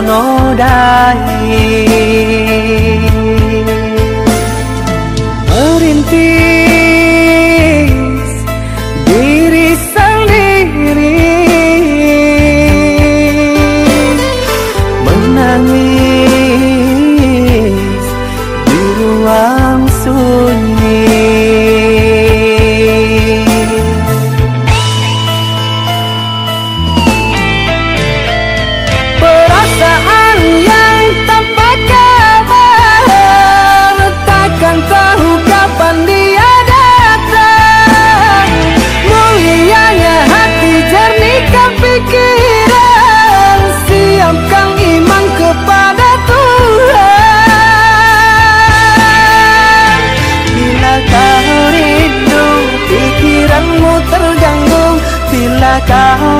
kau nodai Merintis diri sendiri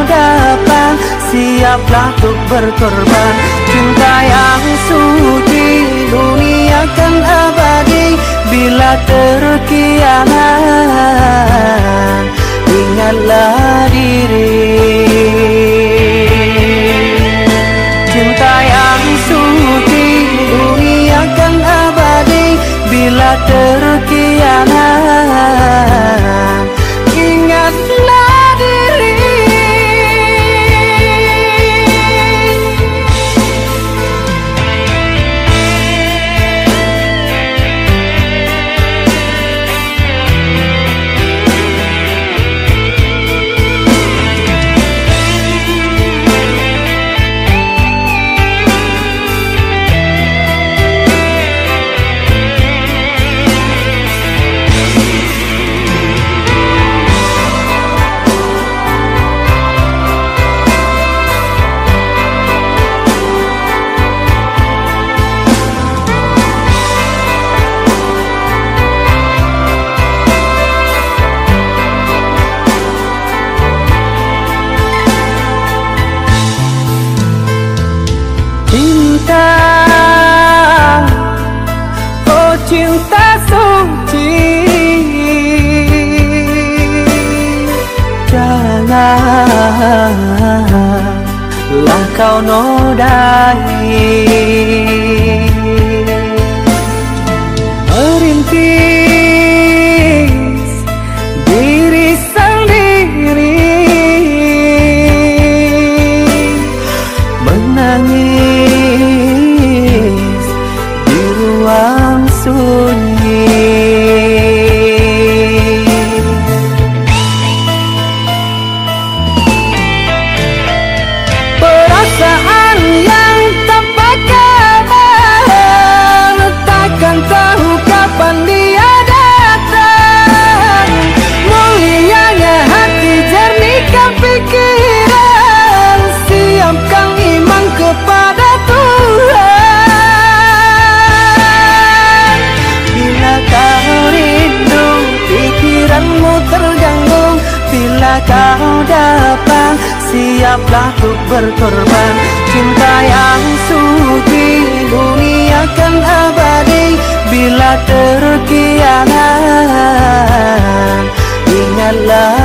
dapat Siaplah untuk berkorban. Cinta yang suci Dunia kan abadi Bila terkianan Ingatlah diri. Cinta yang suci Dunia kan abadi Bila terkianan lah kau nodai Siaplah untuk berkorban? Cinta yang suci Dunia kan abadi Bila terkianan Ingatlah